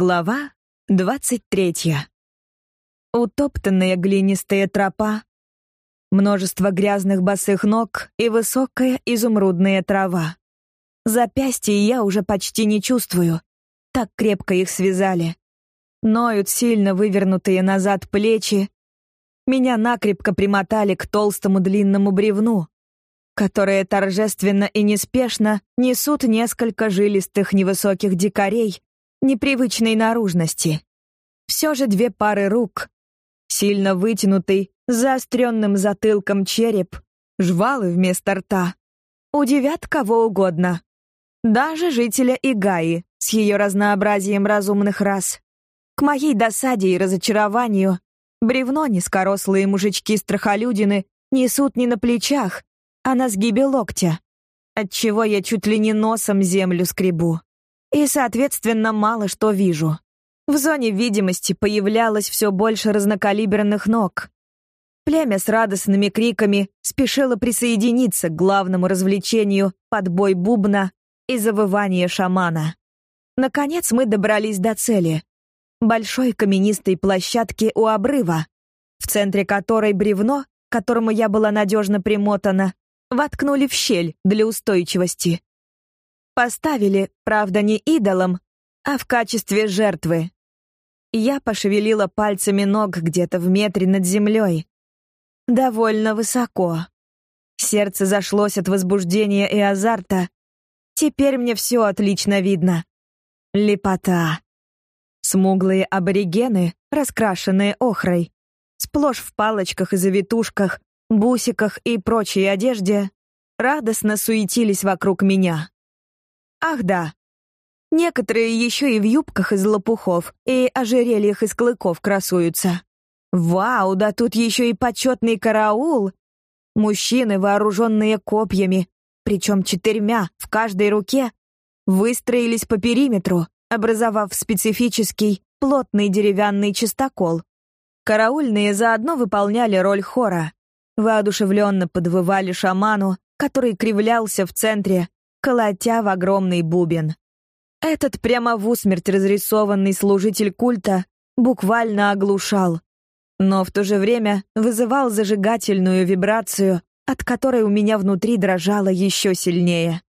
Глава двадцать третья. Утоптанная глинистая тропа, множество грязных босых ног и высокая изумрудная трава. Запястья я уже почти не чувствую, так крепко их связали. Ноют сильно вывернутые назад плечи. Меня накрепко примотали к толстому длинному бревну, которое торжественно и неспешно несут несколько жилистых невысоких дикарей, непривычной наружности. Все же две пары рук, сильно вытянутый, заостренным затылком череп, жвалы вместо рта, удивят кого угодно. Даже жителя Игаи с ее разнообразием разумных рас. К моей досаде и разочарованию бревно низкорослые мужички-страхолюдины несут не на плечах, а на сгибе локтя, отчего я чуть ли не носом землю скребу и, соответственно, мало что вижу. В зоне видимости появлялось все больше разнокалиберных ног. Племя с радостными криками спешило присоединиться к главному развлечению подбой бубна и завывание шамана. Наконец мы добрались до цели. Большой каменистой площадки у обрыва, в центре которой бревно, которому я была надежно примотана, воткнули в щель для устойчивости. Поставили, правда, не идолом, а в качестве жертвы. Я пошевелила пальцами ног где-то в метре над землей. Довольно высоко. Сердце зашлось от возбуждения и азарта. Теперь мне все отлично видно. Лепота. Смуглые аборигены, раскрашенные охрой, сплошь в палочках и завитушках, бусиках и прочей одежде, радостно суетились вокруг меня. Ах да. Некоторые еще и в юбках из лопухов и ожерельях из клыков красуются. Вау, да тут еще и почетный караул. Мужчины, вооруженные копьями, причем четырьмя в каждой руке, выстроились по периметру, образовав специфический плотный деревянный чистокол. Караульные заодно выполняли роль хора. Воодушевленно подвывали шаману, который кривлялся в центре, колотя в огромный бубен. Этот прямо в усмерть разрисованный служитель культа буквально оглушал, но в то же время вызывал зажигательную вибрацию, от которой у меня внутри дрожало еще сильнее.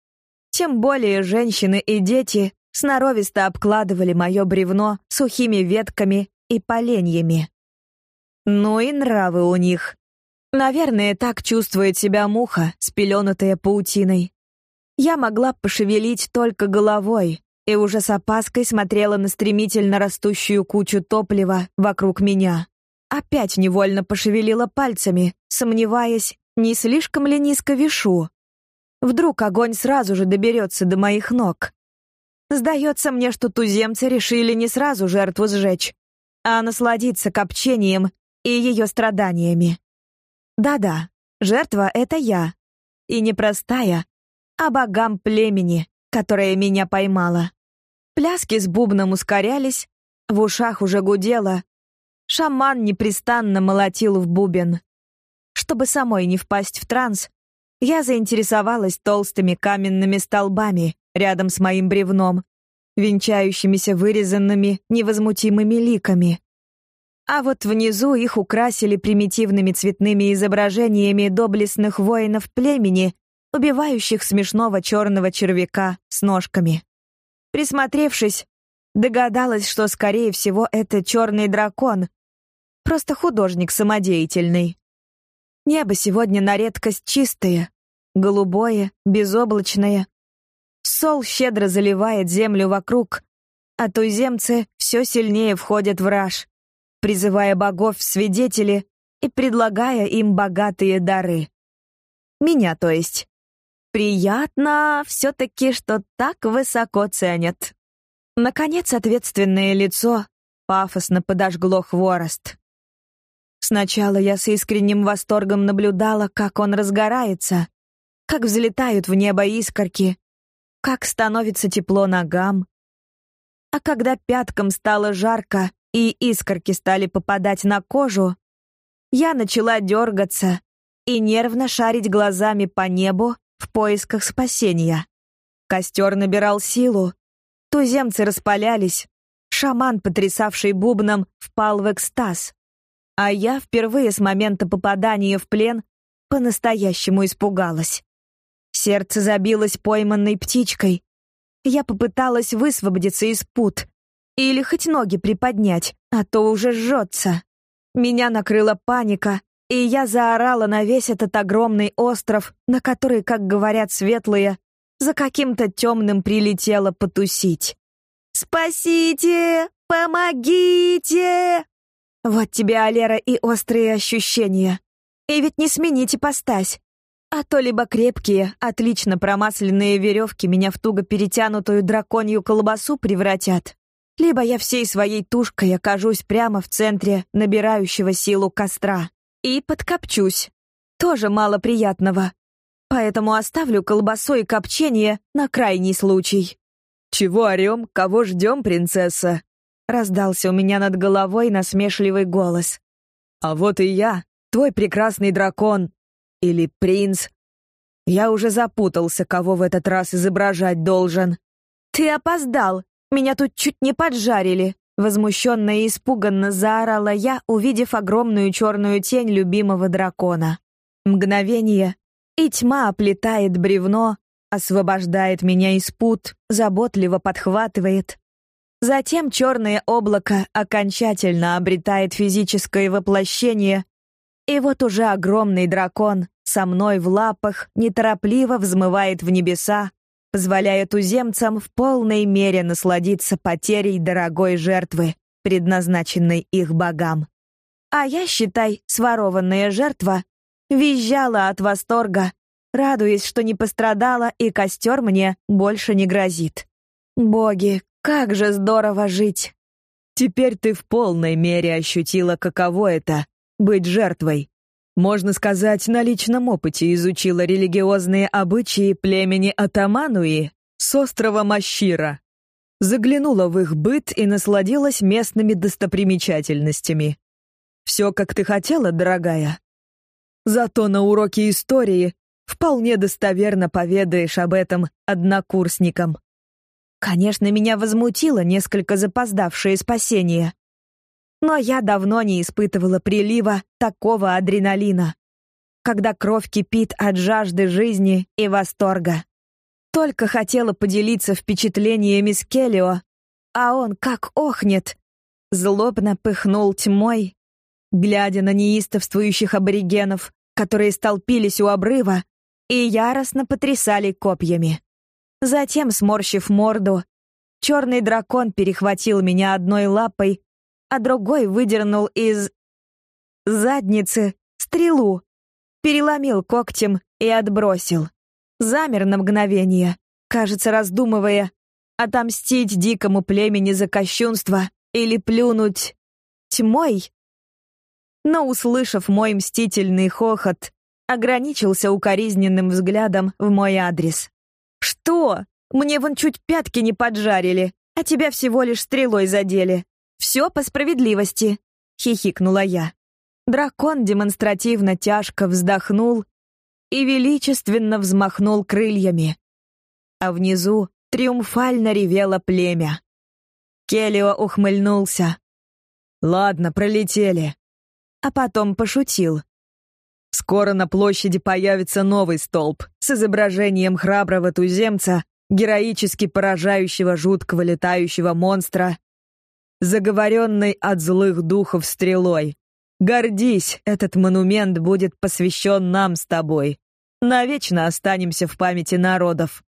Тем более женщины и дети сноровисто обкладывали мое бревно сухими ветками и поленьями. Ну и нравы у них. Наверное, так чувствует себя муха, спеленутая паутиной. Я могла пошевелить только головой и уже с опаской смотрела на стремительно растущую кучу топлива вокруг меня. Опять невольно пошевелила пальцами, сомневаясь, не слишком ли низко вишу. Вдруг огонь сразу же доберется до моих ног. Сдается мне, что туземцы решили не сразу жертву сжечь, а насладиться копчением и ее страданиями. Да-да, жертва — это я. И непростая, а богам племени, которое меня поймало. Пляски с бубном ускорялись, в ушах уже гудело. Шаман непрестанно молотил в бубен. Чтобы самой не впасть в транс, я заинтересовалась толстыми каменными столбами рядом с моим бревном, венчающимися вырезанными невозмутимыми ликами. А вот внизу их украсили примитивными цветными изображениями доблестных воинов племени убивающих смешного черного червяка с ножками. Присмотревшись, догадалась, что, скорее всего, это черный дракон, просто художник самодеятельный. Небо сегодня на редкость чистое, голубое, безоблачное. Сол щедро заливает землю вокруг, а туземцы все сильнее входят в раж, призывая богов в свидетели и предлагая им богатые дары. Меня, то есть. Приятно все-таки, что так высоко ценят. Наконец, ответственное лицо пафосно подожгло хворост. Сначала я с искренним восторгом наблюдала, как он разгорается, как взлетают в небо искорки, как становится тепло ногам. А когда пяткам стало жарко и искорки стали попадать на кожу, я начала дергаться и нервно шарить глазами по небу в поисках спасения. Костер набирал силу, туземцы распалялись, Шаман, потрясавший бубном, впал в экстаз. А я впервые с момента попадания в плен по-настоящему испугалась. Сердце забилось пойманной птичкой. Я попыталась высвободиться из пут или хоть ноги приподнять, а то уже жжется. Меня накрыла паника, и я заорала на весь этот огромный остров, на который, как говорят светлые, за каким-то темным прилетело потусить. «Спасите! Помогите!» Вот тебе, Алера, и острые ощущения. И ведь не смените постась. А то либо крепкие, отлично промасленные веревки меня в туго перетянутую драконью колбасу превратят, либо я всей своей тушкой окажусь прямо в центре набирающего силу костра и подкопчусь. Тоже мало приятного. Поэтому оставлю колбасу и копчение на крайний случай. «Чего орем? Кого ждем, принцесса?» Раздался у меня над головой насмешливый голос. «А вот и я, твой прекрасный дракон. Или принц. Я уже запутался, кого в этот раз изображать должен». «Ты опоздал. Меня тут чуть не поджарили». Возмущенно и испуганно заорала я, увидев огромную черную тень любимого дракона. Мгновение, и тьма оплетает бревно, освобождает меня из пут, заботливо подхватывает. Затем черное облако окончательно обретает физическое воплощение, и вот уже огромный дракон со мной в лапах неторопливо взмывает в небеса, позволяя туземцам в полной мере насладиться потерей дорогой жертвы, предназначенной их богам. А я, считай, сворованная жертва, Визжала от восторга, радуясь, что не пострадала и костер мне больше не грозит. Боги, как же здорово жить! Теперь ты в полной мере ощутила, каково это — быть жертвой. Можно сказать, на личном опыте изучила религиозные обычаи племени Атамануи с острова Мащира. Заглянула в их быт и насладилась местными достопримечательностями. Все, как ты хотела, дорогая. Зато на уроке истории вполне достоверно поведаешь об этом однокурсникам. Конечно, меня возмутило несколько запоздавшее спасение. Но я давно не испытывала прилива такого адреналина, когда кровь кипит от жажды жизни и восторга. Только хотела поделиться впечатлениями с Келлио, а он как охнет. Злобно пыхнул тьмой, глядя на неистовствующих аборигенов, которые столпились у обрыва и яростно потрясали копьями. Затем, сморщив морду, черный дракон перехватил меня одной лапой, а другой выдернул из задницы стрелу, переломил когтем и отбросил. Замер на мгновение, кажется, раздумывая, отомстить дикому племени за кощунство или плюнуть тьмой но, услышав мой мстительный хохот, ограничился укоризненным взглядом в мой адрес. «Что? Мне вон чуть пятки не поджарили, а тебя всего лишь стрелой задели. Все по справедливости», — хихикнула я. Дракон демонстративно тяжко вздохнул и величественно взмахнул крыльями. А внизу триумфально ревело племя. Келио ухмыльнулся. «Ладно, пролетели а потом пошутил. Скоро на площади появится новый столб с изображением храброго туземца, героически поражающего жуткого летающего монстра, заговоренный от злых духов стрелой. Гордись, этот монумент будет посвящен нам с тобой. Навечно останемся в памяти народов.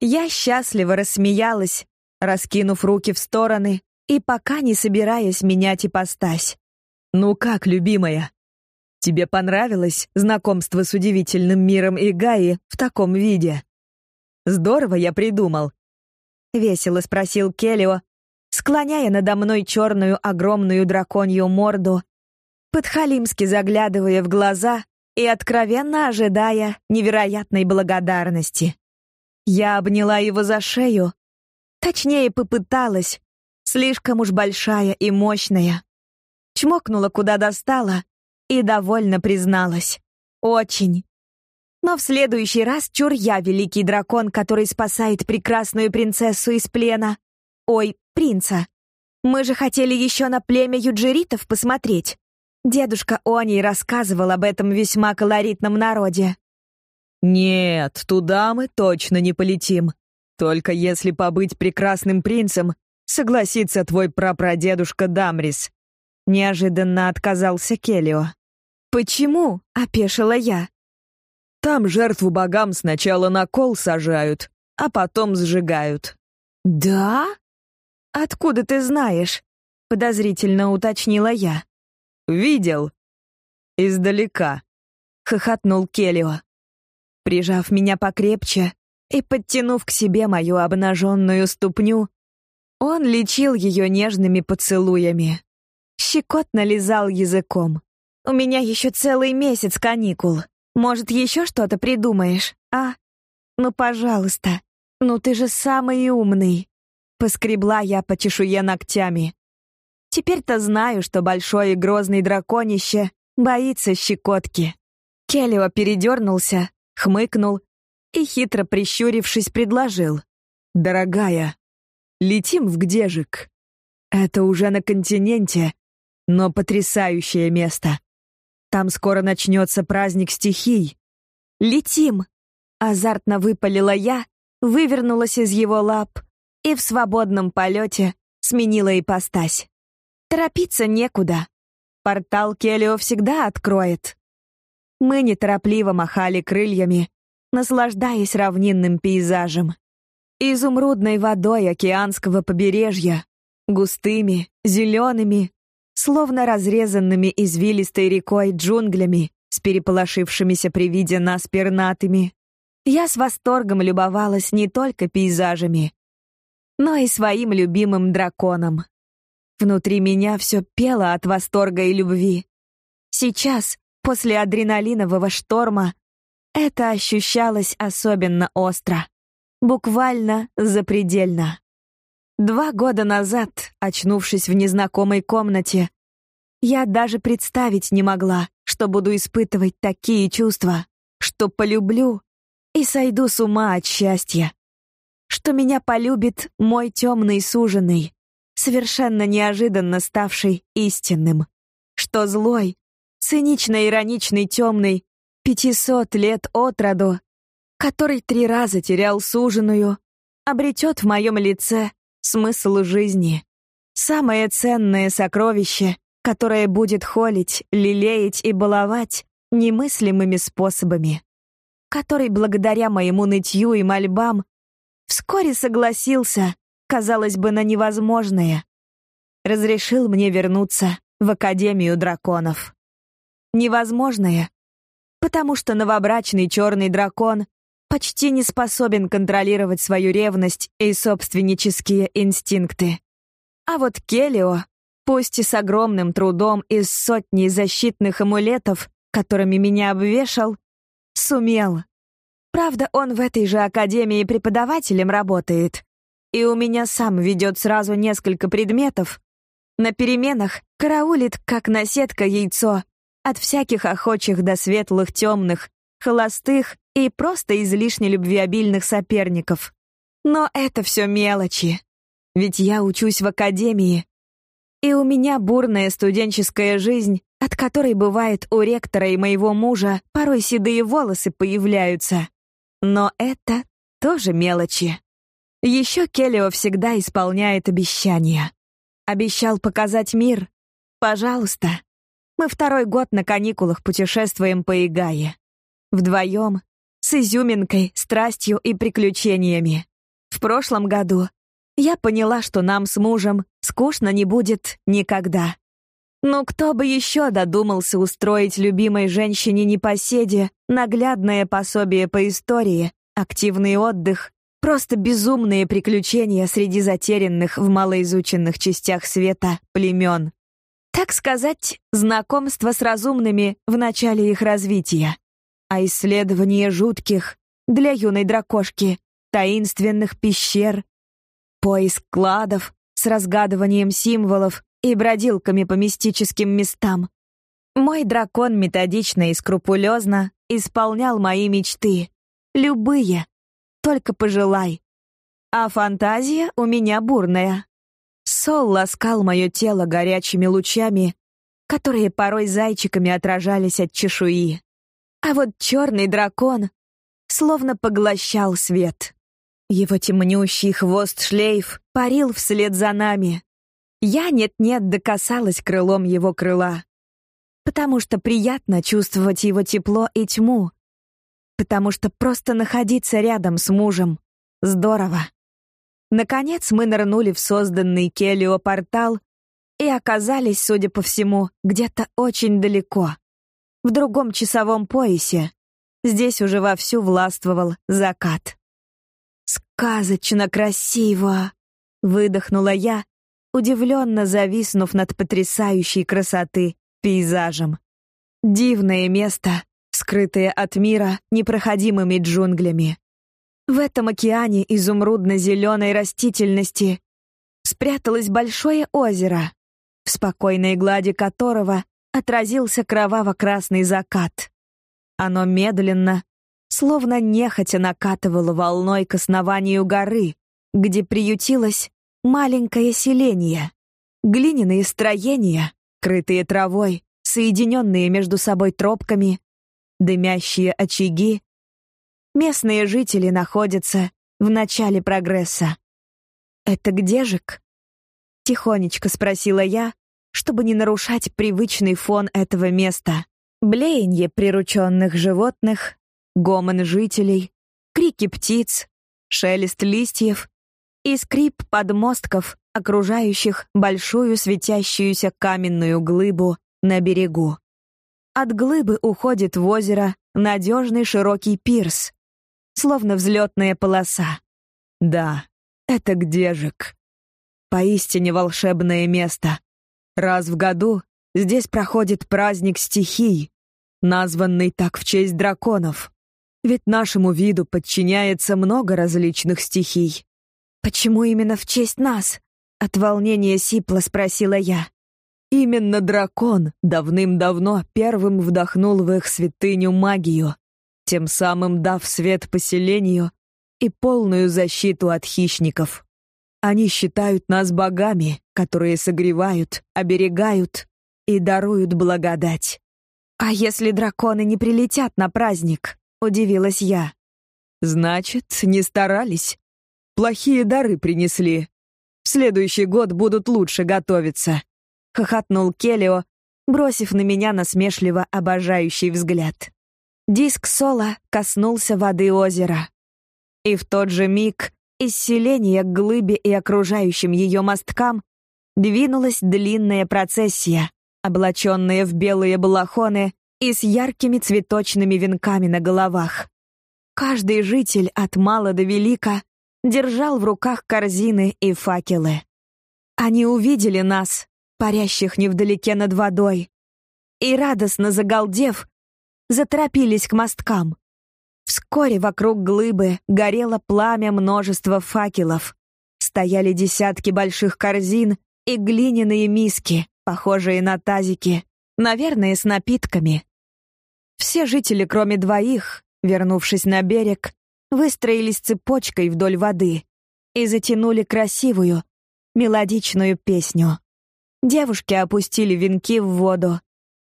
Я счастливо рассмеялась, раскинув руки в стороны и пока не собираясь менять ипостась. «Ну как, любимая? Тебе понравилось знакомство с удивительным миром Игаи в таком виде?» «Здорово я придумал», — весело спросил Келлио, склоняя надо мной черную огромную драконью морду, подхалимски заглядывая в глаза и откровенно ожидая невероятной благодарности. Я обняла его за шею, точнее попыталась, слишком уж большая и мощная чмокнула куда достала и довольно призналась. Очень. Но в следующий раз чур я великий дракон, который спасает прекрасную принцессу из плена. Ой, принца. Мы же хотели еще на племя юджеритов посмотреть. Дедушка Оний рассказывал об этом весьма колоритном народе. Нет, туда мы точно не полетим. Только если побыть прекрасным принцем, согласится твой прапрадедушка Дамрис. Неожиданно отказался Келио. Почему? опешила я. Там жертву богам сначала на кол сажают, а потом сжигают. Да? Откуда ты знаешь? подозрительно уточнила я. Видел. Издалека. Хохотнул Келио. Прижав меня покрепче и подтянув к себе мою обнаженную ступню, он лечил ее нежными поцелуями. Щекотно лизал языком. «У меня еще целый месяц каникул. Может, еще что-то придумаешь, а? Ну, пожалуйста. Ну, ты же самый умный». Поскребла я по чешуе ногтями. Теперь-то знаю, что большой и грозный драконище боится щекотки. Келлио передернулся, хмыкнул и, хитро прищурившись, предложил. «Дорогая, летим в Гдежик. Это уже на континенте, но потрясающее место. Там скоро начнется праздник стихий. Летим!» Азартно выпалила я, вывернулась из его лап и в свободном полете сменила ипостась. Торопиться некуда. Портал Келио всегда откроет. Мы неторопливо махали крыльями, наслаждаясь равнинным пейзажем. Изумрудной водой океанского побережья, густыми, зелеными, словно разрезанными извилистой рекой джунглями с переполошившимися при виде нас пернатыми. Я с восторгом любовалась не только пейзажами, но и своим любимым драконом. Внутри меня все пело от восторга и любви. Сейчас, после адреналинового шторма, это ощущалось особенно остро. Буквально запредельно. Два года назад, очнувшись в незнакомой комнате, я даже представить не могла, что буду испытывать такие чувства, что полюблю и сойду с ума от счастья, что меня полюбит мой темный суженый, совершенно неожиданно ставший истинным. Что злой, цинично-ироничный темный, пятисот лет от роду, который три раза терял суженую, обретет в моем лице смысл жизни. Самое ценное сокровище, которое будет холить, лелеять и баловать немыслимыми способами. Который благодаря моему нытью и мольбам вскоре согласился казалось бы, на невозможное. Разрешил мне вернуться в Академию драконов. Невозможное, потому что новобрачный черный дракон почти не способен контролировать свою ревность и собственнические инстинкты. А вот Келио, пусть и с огромным трудом из сотни защитных амулетов, которыми меня обвешал, сумел. Правда, он в этой же академии преподавателем работает, и у меня сам ведет сразу несколько предметов. На переменах караулит, как наседка яйцо, от всяких охочих до светлых, темных, холостых и просто излишне любвеобильных соперников. Но это все мелочи. Ведь я учусь в академии, и у меня бурная студенческая жизнь, от которой бывает у ректора и моего мужа порой седые волосы появляются. Но это тоже мелочи. Еще Келлио всегда исполняет обещания. Обещал показать мир. Пожалуйста. Мы второй год на каникулах путешествуем по Игае. Вдвоем, с изюминкой, страстью и приключениями. В прошлом году я поняла, что нам с мужем скучно не будет никогда. Но кто бы еще додумался устроить любимой женщине непоседе наглядное пособие по истории, активный отдых Просто безумные приключения среди затерянных в малоизученных частях света племен. Так сказать, знакомство с разумными в начале их развития, а исследование жутких для юной дракошки таинственных пещер, поиск кладов с разгадыванием символов и бродилками по мистическим местам. Мой дракон методично и скрупулезно исполнял мои мечты, любые, только пожелай. А фантазия у меня бурная. Сол ласкал мое тело горячими лучами, которые порой зайчиками отражались от чешуи. А вот черный дракон словно поглощал свет. Его темнющий хвост-шлейф парил вслед за нами. Я нет-нет докасалась крылом его крыла, потому что приятно чувствовать его тепло и тьму, потому что просто находиться рядом с мужем здорово. Наконец мы нырнули в созданный Келио портал и оказались, судя по всему, где-то очень далеко, в другом часовом поясе. Здесь уже вовсю властвовал закат. «Сказочно красиво!» — выдохнула я, удивленно зависнув над потрясающей красоты пейзажем. Дивное место, скрытое от мира непроходимыми джунглями. В этом океане изумрудно-зеленой растительности спряталось большое озеро, в спокойной глади которого отразился кроваво-красный закат. Оно медленно, словно нехотя накатывало волной к основанию горы, где приютилось маленькое селение. Глиняные строения, крытые травой, соединенные между собой тропками, дымящие очаги. Местные жители находятся в начале прогресса. «Это где жик?» Тихонечко спросила я, чтобы не нарушать привычный фон этого места. Блеяние прирученных животных, гомон жителей, крики птиц, шелест листьев и скрип подмостков, окружающих большую светящуюся каменную глыбу на берегу. От глыбы уходит в озеро надежный широкий пирс, словно взлетная полоса. Да, это Гдежик. Поистине волшебное место. Раз в году здесь проходит праздник стихий, названный так в честь драконов. Ведь нашему виду подчиняется много различных стихий. «Почему именно в честь нас?» — от волнения сипло спросила я. Именно дракон давным-давно первым вдохнул в их святыню магию, тем самым дав свет поселению и полную защиту от хищников. Они считают нас богами, которые согревают, оберегают и даруют благодать. «А если драконы не прилетят на праздник?» — удивилась я. «Значит, не старались. Плохие дары принесли. В следующий год будут лучше готовиться», — хохотнул Келио, бросив на меня насмешливо обожающий взгляд. Диск Сола коснулся воды озера. И в тот же миг из селения к глыбе и окружающим ее мосткам двинулась длинная процессия, облаченная в белые балахоны и с яркими цветочными венками на головах. Каждый житель от мала до велика держал в руках корзины и факелы. Они увидели нас, парящих невдалеке над водой, и, радостно загалдев, заторопились к мосткам. Вскоре вокруг глыбы горело пламя множества факелов. Стояли десятки больших корзин и глиняные миски, похожие на тазики, наверное, с напитками. Все жители, кроме двоих, вернувшись на берег, выстроились цепочкой вдоль воды и затянули красивую, мелодичную песню. Девушки опустили венки в воду,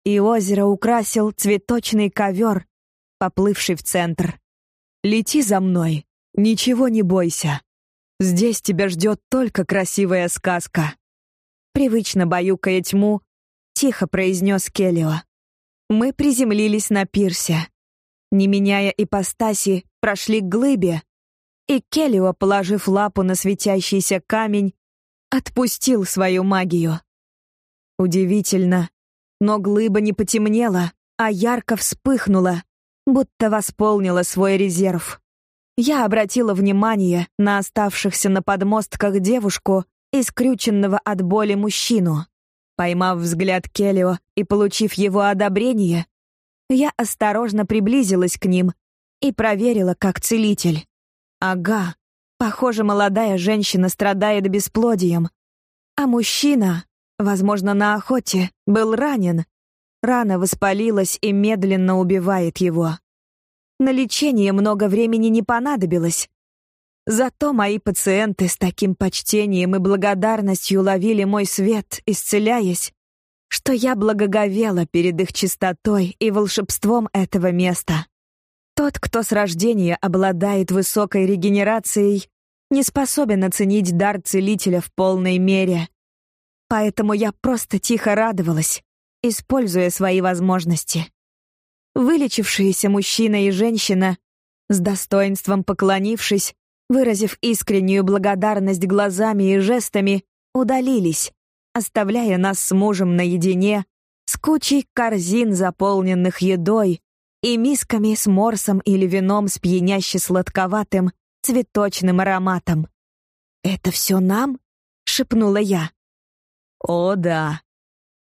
и озеро украсил цветочный ковер поплывший в центр. «Лети за мной, ничего не бойся. Здесь тебя ждет только красивая сказка». Привычно баюкая тьму, тихо произнес Келлио. Мы приземлились на пирсе. Не меняя ипостаси, прошли к глыбе, и Келлио, положив лапу на светящийся камень, отпустил свою магию. Удивительно, но глыба не потемнела, а ярко вспыхнула, будто восполнила свой резерв. Я обратила внимание на оставшихся на подмостках девушку и скрюченного от боли мужчину. Поймав взгляд Келлио и получив его одобрение, я осторожно приблизилась к ним и проверила как целитель. Ага, похоже, молодая женщина страдает бесплодием, а мужчина, возможно, на охоте, был ранен Рана воспалилась и медленно убивает его. На лечение много времени не понадобилось. Зато мои пациенты с таким почтением и благодарностью ловили мой свет, исцеляясь, что я благоговела перед их чистотой и волшебством этого места. Тот, кто с рождения обладает высокой регенерацией, не способен оценить дар целителя в полной мере. Поэтому я просто тихо радовалась, используя свои возможности. Вылечившиеся мужчина и женщина, с достоинством поклонившись, выразив искреннюю благодарность глазами и жестами, удалились, оставляя нас с мужем наедине с кучей корзин, заполненных едой, и мисками с морсом или вином с пьяняще сладковатым цветочным ароматом. «Это все нам?» — шепнула я. «О, да.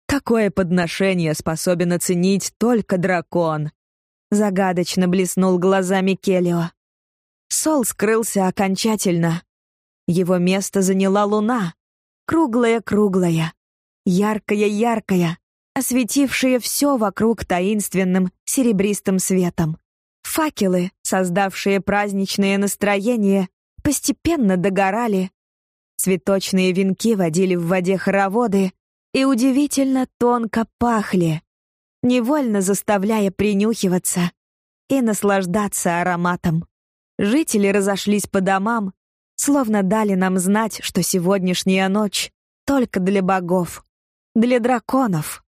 Такое подношение способен оценить только дракон», — загадочно блеснул глазами Келио. Сол скрылся окончательно. Его место заняла луна, круглая-круглая, яркая-яркая, осветившая все вокруг таинственным серебристым светом. Факелы, создавшие праздничное настроение, постепенно догорали. Цветочные венки водили в воде хороводы и удивительно тонко пахли, невольно заставляя принюхиваться и наслаждаться ароматом. Жители разошлись по домам, словно дали нам знать, что сегодняшняя ночь только для богов, для драконов.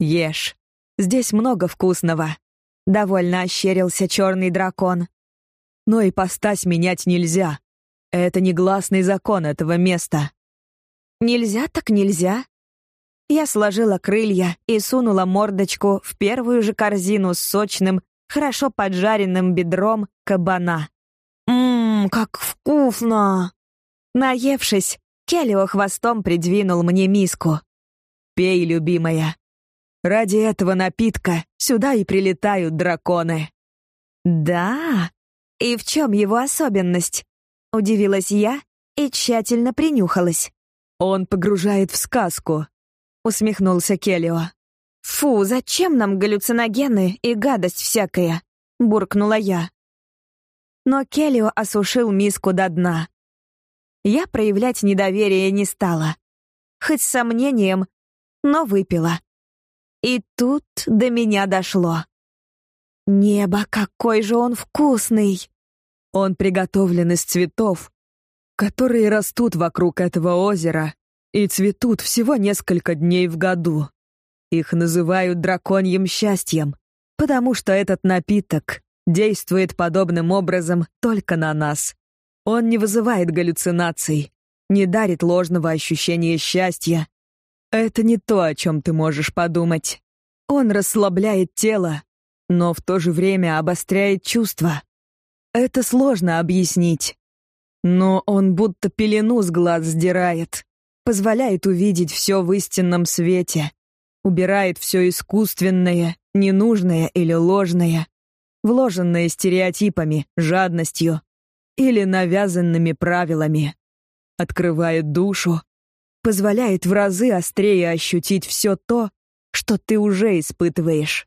Ешь. Здесь много вкусного. Довольно ощерился черный дракон. Но и постась менять нельзя. Это негласный закон этого места. Нельзя так нельзя. Я сложила крылья и сунула мордочку в первую же корзину с сочным, хорошо поджаренным бедром кабана. Ммм, как вкусно! Наевшись, Келлио хвостом придвинул мне миску. «Пей, любимая. Ради этого напитка сюда и прилетают драконы». «Да? И в чем его особенность?» — удивилась я и тщательно принюхалась. «Он погружает в сказку», — усмехнулся Келлио. «Фу, зачем нам галлюциногены и гадость всякая?» — буркнула я но Келлио осушил миску до дна. Я проявлять недоверие не стала. Хоть с сомнением, но выпила. И тут до меня дошло. Небо, какой же он вкусный! Он приготовлен из цветов, которые растут вокруг этого озера и цветут всего несколько дней в году. Их называют драконьим счастьем, потому что этот напиток действует подобным образом только на нас. Он не вызывает галлюцинаций, не дарит ложного ощущения счастья. Это не то, о чем ты можешь подумать. Он расслабляет тело, но в то же время обостряет чувства. Это сложно объяснить. Но он будто пелену с глаз сдирает, позволяет увидеть все в истинном свете, убирает все искусственное, ненужное или ложное, вложенные стереотипами, жадностью или навязанными правилами. Открывает душу, позволяет в разы острее ощутить все то, что ты уже испытываешь.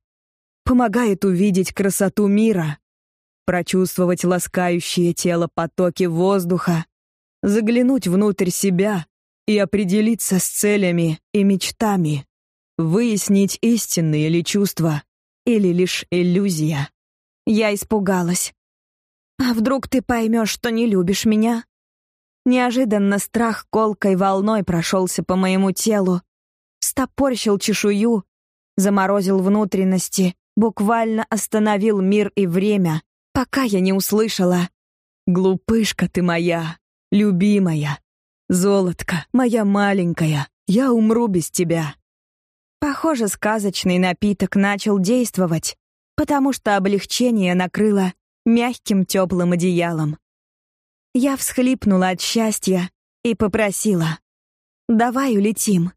Помогает увидеть красоту мира, прочувствовать ласкающее тело потоки воздуха, заглянуть внутрь себя и определиться с целями и мечтами, выяснить истинные ли чувства или лишь иллюзия. Я испугалась. А вдруг ты поймешь, что не любишь меня? Неожиданно страх колкой волной прошелся по моему телу, стопорщил чешую, заморозил внутренности, буквально остановил мир и время, пока я не услышала. «Глупышка ты моя, любимая, золотка, моя маленькая, я умру без тебя». Похоже, сказочный напиток начал действовать потому что облегчение накрыло мягким теплым одеялом. Я всхлипнула от счастья и попросила. «Давай улетим».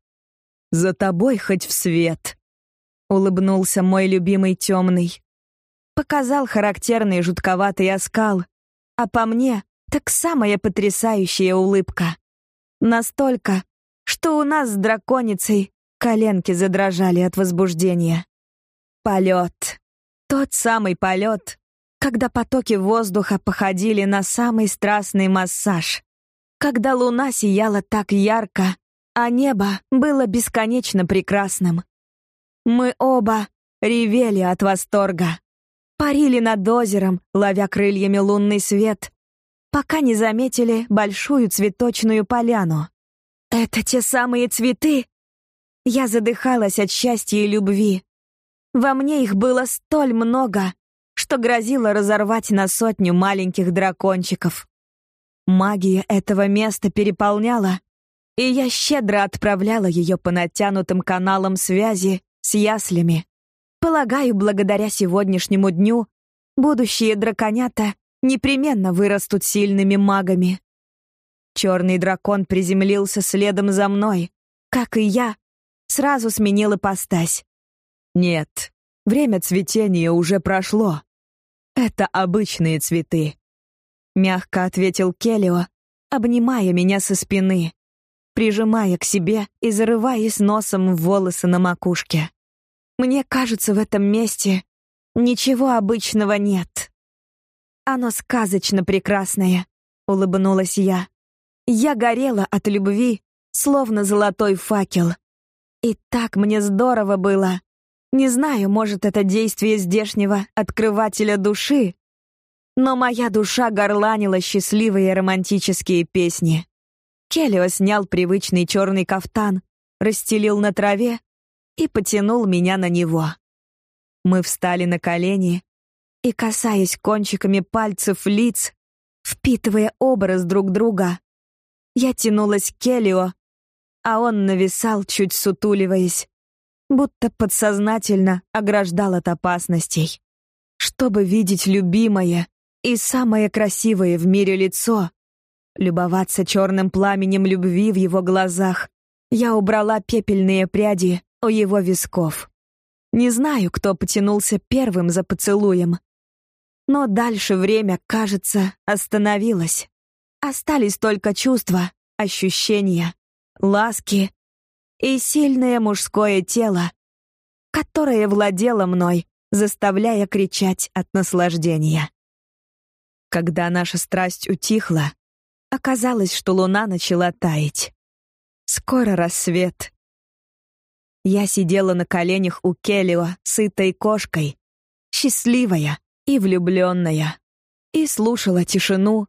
«За тобой хоть в свет», — улыбнулся мой любимый темный. Показал характерный жутковатый оскал, а по мне так самая потрясающая улыбка. Настолько, что у нас с драконицей коленки задрожали от возбуждения. Полет. Тот самый полет, когда потоки воздуха походили на самый страстный массаж, когда луна сияла так ярко, а небо было бесконечно прекрасным. Мы оба ревели от восторга, парили над озером, ловя крыльями лунный свет, пока не заметили большую цветочную поляну. Это те самые цветы? Я задыхалась от счастья и любви. Во мне их было столь много, что грозило разорвать на сотню маленьких дракончиков. Магия этого места переполняла, и я щедро отправляла ее по натянутым каналам связи с яслями. Полагаю, благодаря сегодняшнему дню будущие драконята непременно вырастут сильными магами. Черный дракон приземлился следом за мной, как и я, сразу сменил ипостась. Нет, время цветения уже прошло. Это обычные цветы. Мягко ответил Келио, обнимая меня со спины, прижимая к себе и зарываясь носом в волосы на макушке. Мне кажется, в этом месте ничего обычного нет. Оно сказочно прекрасное, улыбнулась я. Я горела от любви, словно золотой факел. И так мне здорово было. Не знаю, может, это действие здешнего открывателя души, но моя душа горланила счастливые романтические песни. Келлио снял привычный черный кафтан, расстелил на траве и потянул меня на него. Мы встали на колени и, касаясь кончиками пальцев лиц, впитывая образ друг друга, я тянулась к Келлио, а он нависал, чуть сутуливаясь, будто подсознательно ограждал от опасностей. Чтобы видеть любимое и самое красивое в мире лицо, любоваться черным пламенем любви в его глазах, я убрала пепельные пряди у его висков. Не знаю, кто потянулся первым за поцелуем, но дальше время, кажется, остановилось. Остались только чувства, ощущения, ласки и сильное мужское тело, которое владело мной, заставляя кричать от наслаждения. Когда наша страсть утихла, оказалось, что луна начала таять. Скоро рассвет. Я сидела на коленях у Келлио, сытой кошкой, счастливая и влюбленная, и слушала тишину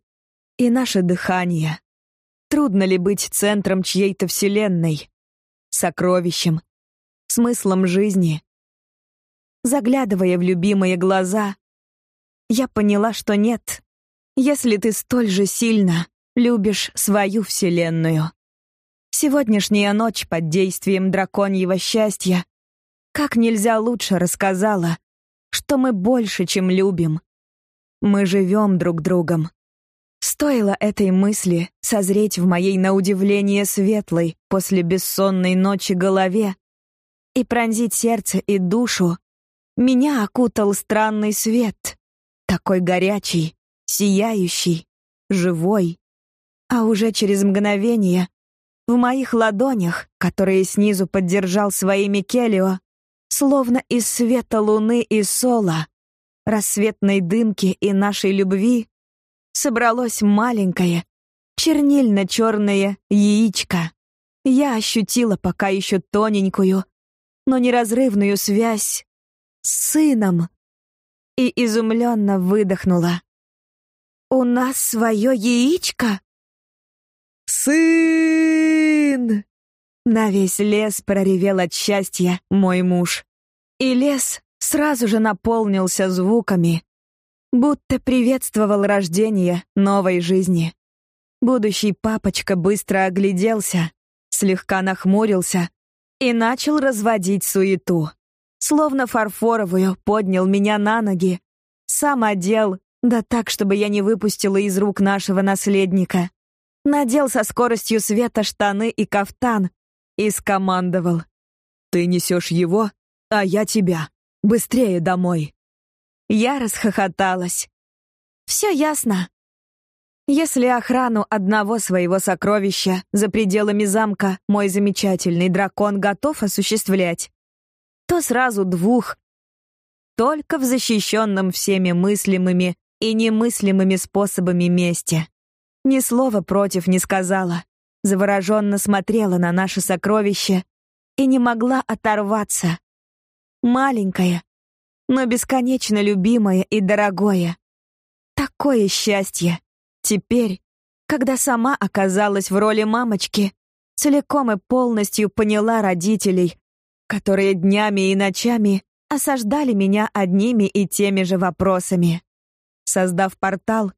и наше дыхание. Трудно ли быть центром чьей-то вселенной? Сокровищем, смыслом жизни. Заглядывая в любимые глаза, я поняла, что нет, если ты столь же сильно любишь свою вселенную. Сегодняшняя ночь под действием драконьего счастья как нельзя лучше рассказала, что мы больше, чем любим. Мы живем друг другом. Стоило этой мысли созреть в моей на удивление светлой после бессонной ночи голове и пронзить сердце и душу, меня окутал странный свет, такой горячий, сияющий, живой. А уже через мгновение в моих ладонях, которые снизу поддержал своими Келио, словно из света луны и сола, рассветной дымки и нашей любви, собралось маленькое, чернильно-черное яичко. Я ощутила пока еще тоненькую, но неразрывную связь с сыном и изумленно выдохнула. «У нас свое яичко?» «Сын!» На весь лес проревел от счастья мой муж. И лес сразу же наполнился звуками, будто приветствовал рождение новой жизни. Будущий папочка быстро огляделся, слегка нахмурился и начал разводить суету. Словно фарфоровую поднял меня на ноги, сам одел, да так, чтобы я не выпустила из рук нашего наследника. Надел со скоростью света штаны и кафтан и скомандовал. «Ты несешь его, а я тебя. Быстрее домой!» Я расхохоталась. Все ясно. Если охрану одного своего сокровища за пределами замка мой замечательный дракон готов осуществлять, то сразу двух только в защищенном всеми мыслимыми и немыслимыми способами месте. Ни слова против не сказала, завороженно смотрела на наше сокровище и не могла оторваться. Маленькое, но бесконечно любимое и дорогое. Такое счастье. Теперь, когда сама оказалась в роли мамочки, целиком и полностью поняла родителей, которые днями и ночами осаждали меня одними и теми же вопросами. Создав портал,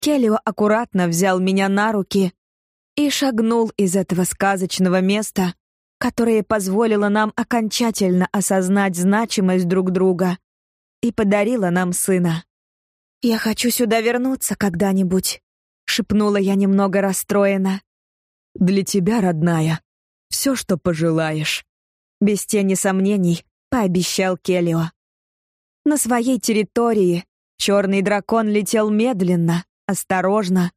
Келлио аккуратно взял меня на руки и шагнул из этого сказочного места, которое позволило нам окончательно осознать значимость друг друга и подарило нам сына. «Я хочу сюда вернуться когда-нибудь», — шепнула я немного расстроена. «Для тебя, родная, все, что пожелаешь», — без тени сомнений пообещал Келио. На своей территории черный дракон летел медленно, осторожно,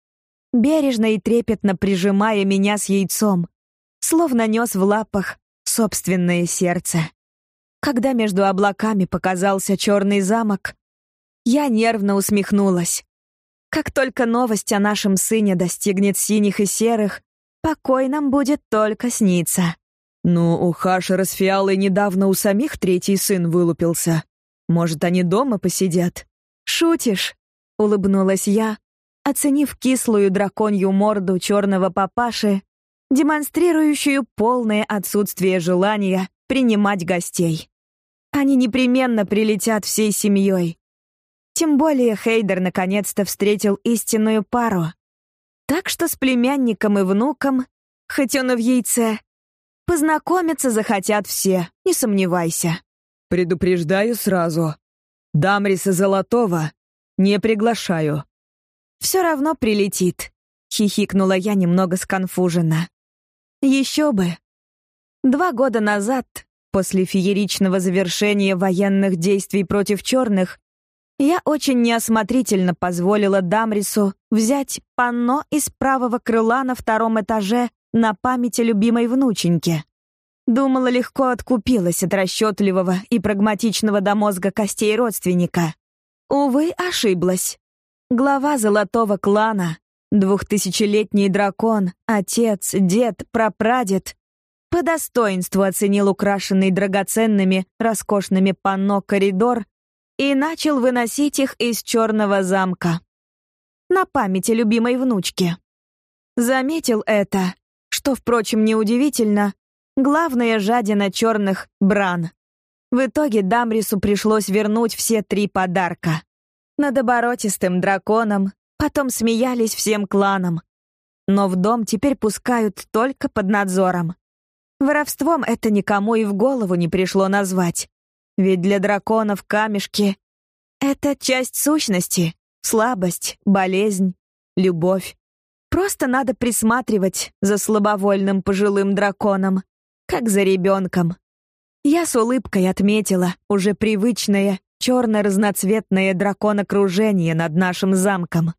бережно и трепетно прижимая меня с яйцом, словно нес в лапах собственное сердце. Когда между облаками показался черный замок, я нервно усмехнулась. Как только новость о нашем сыне достигнет синих и серых, покой нам будет только сниться. «Ну, у Хашера с Фиалой недавно у самих третий сын вылупился. Может, они дома посидят?» «Шутишь?» — улыбнулась я, оценив кислую драконью морду черного папаши, демонстрирующую полное отсутствие желания принимать гостей. Они непременно прилетят всей семьей. Тем более Хейдер наконец-то встретил истинную пару. Так что с племянником и внуком, хоть он и в яйце, Познакомиться захотят все, не сомневайся. Предупреждаю сразу. Дамриса Золотого не приглашаю. Все равно прилетит, хихикнула я немного сконфуженно. Еще бы. Два года назад, после фееричного завершения военных действий против черных, я очень неосмотрительно позволила Дамрису взять панно из правого крыла на втором этаже на память о любимой внученьке. Думала, легко откупилась от расчетливого и прагматичного до мозга костей родственника. Увы, ошиблась. Глава золотого клана, двухтысячелетний дракон, отец, дед, прапрадед, по достоинству оценил украшенный драгоценными, роскошными панно коридор и начал выносить их из черного замка. На память о любимой внучке. Заметил это что, впрочем, неудивительно, главная жадина черных — Бран. В итоге Дамрису пришлось вернуть все три подарка. Над оборотистым драконом, потом смеялись всем кланам. Но в дом теперь пускают только под надзором. Воровством это никому и в голову не пришло назвать. Ведь для драконов камешки — это часть сущности, слабость, болезнь, любовь. Просто надо присматривать за слабовольным пожилым драконом, как за ребенком. Я с улыбкой отметила уже привычное черно-разноцветное драконокружение над нашим замком.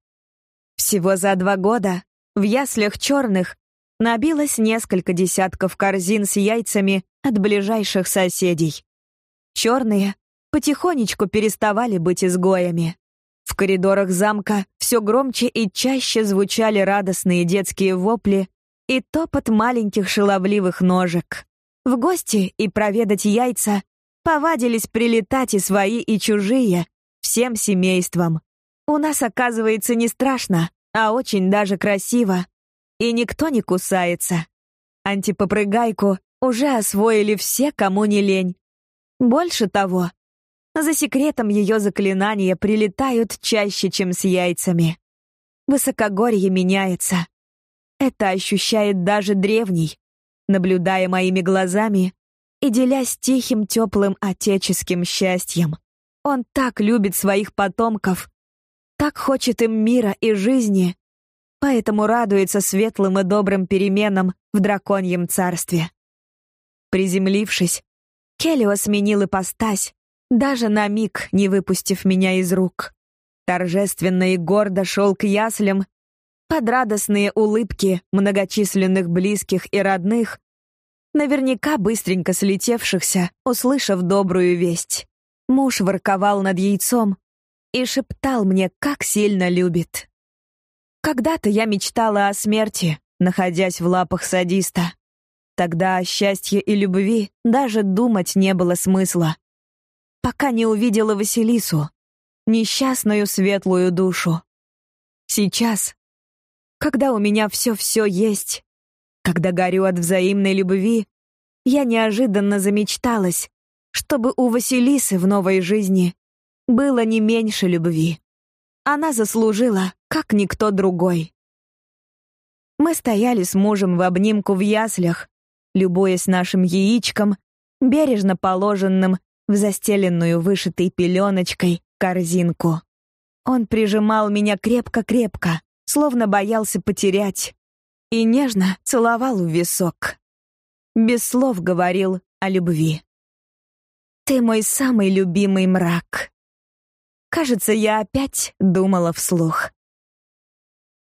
Всего за два года в яслях черных набилось несколько десятков корзин с яйцами от ближайших соседей. Черные потихонечку переставали быть изгоями. В коридорах замка все громче и чаще звучали радостные детские вопли и топот маленьких шаловливых ножек. В гости и проведать яйца повадились прилетать и свои, и чужие, всем семейством. У нас, оказывается, не страшно, а очень даже красиво. И никто не кусается. Антипопрыгайку уже освоили все, кому не лень. Больше того, за секретом ее заклинания прилетают чаще, чем с яйцами. Высокогорье меняется. Это ощущает даже древний, наблюдая моими глазами и делясь тихим, теплым отеческим счастьем. Он так любит своих потомков, так хочет им мира и жизни, поэтому радуется светлым и добрым переменам в драконьем царстве. Приземлившись, Келио сменил ипостась, даже на миг не выпустив меня из рук. Торжественно и гордо шел к яслям, под радостные улыбки многочисленных близких и родных, наверняка быстренько слетевшихся, услышав добрую весть. Муж ворковал над яйцом и шептал мне, как сильно любит. Когда-то я мечтала о смерти, находясь в лапах садиста. Тогда о счастье и любви даже думать не было смысла. Пока не увидела Василису, несчастную светлую душу. Сейчас, когда у меня все-все есть, когда горю от взаимной любви, я неожиданно замечталась, чтобы у Василисы в новой жизни было не меньше любви. Она заслужила, как никто другой. Мы стояли с мужем в обнимку в яслях, любуясь нашим яичком, бережно положенным в застеленную вышитой пеленочкой корзинку. Он прижимал меня крепко-крепко, словно боялся потерять, и нежно целовал в висок. Без слов говорил о любви. Ты мой самый любимый мрак. Кажется, я опять думала вслух.